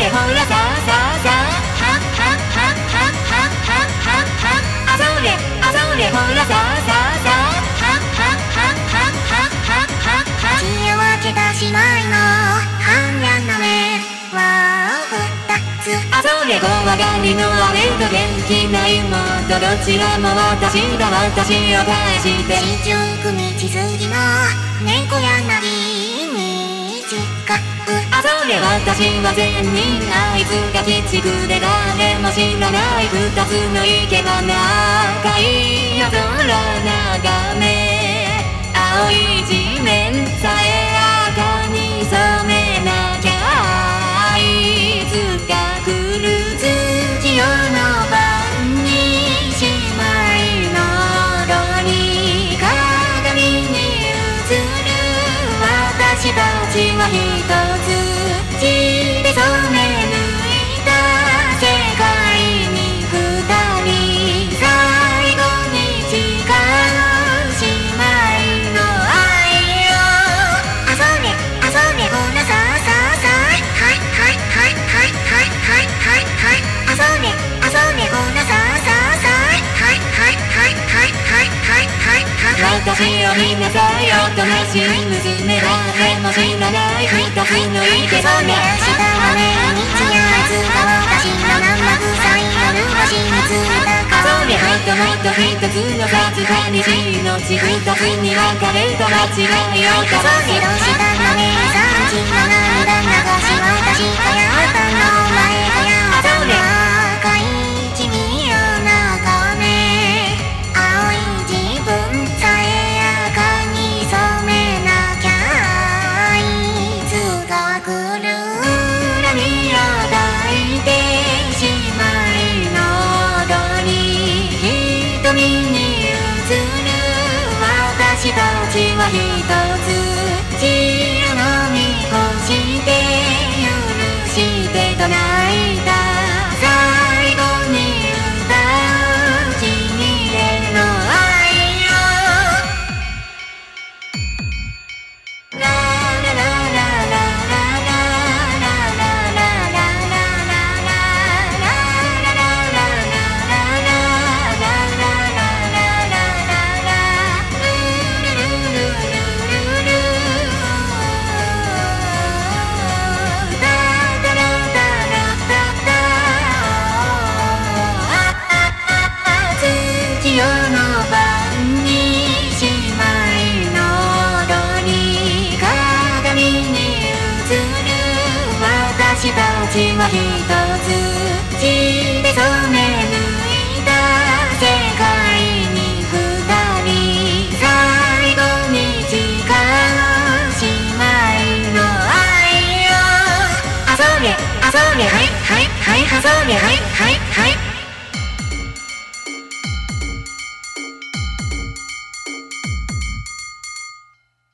れほらさあさあさあはっはっはっはっはっはっはっはっあそれあそれほらさあさあさあはっはっはっはっはっはっはっはっ血を分けた姉妹の半やな目は二つあそれ怖がり。のあれと元気な妹どちらも私だ私を返して四十九日過ぎの猫柳かあそれ私は善人あいつが鬼畜で誰も知らない二つの池が長いはひとつ血そうめ私を見なさいおとなしい。娘誰も知らない二つの池それ下の目にちやつが私の生臭い夜の真実だかそれもともと一つの殺害に命二つに分かれた間違いをそれどうしひとつちは一つ血で染め抜いた世界に二人最後に誓う姉妹の愛をあそれあそれはいはいはいあそれはいはいはい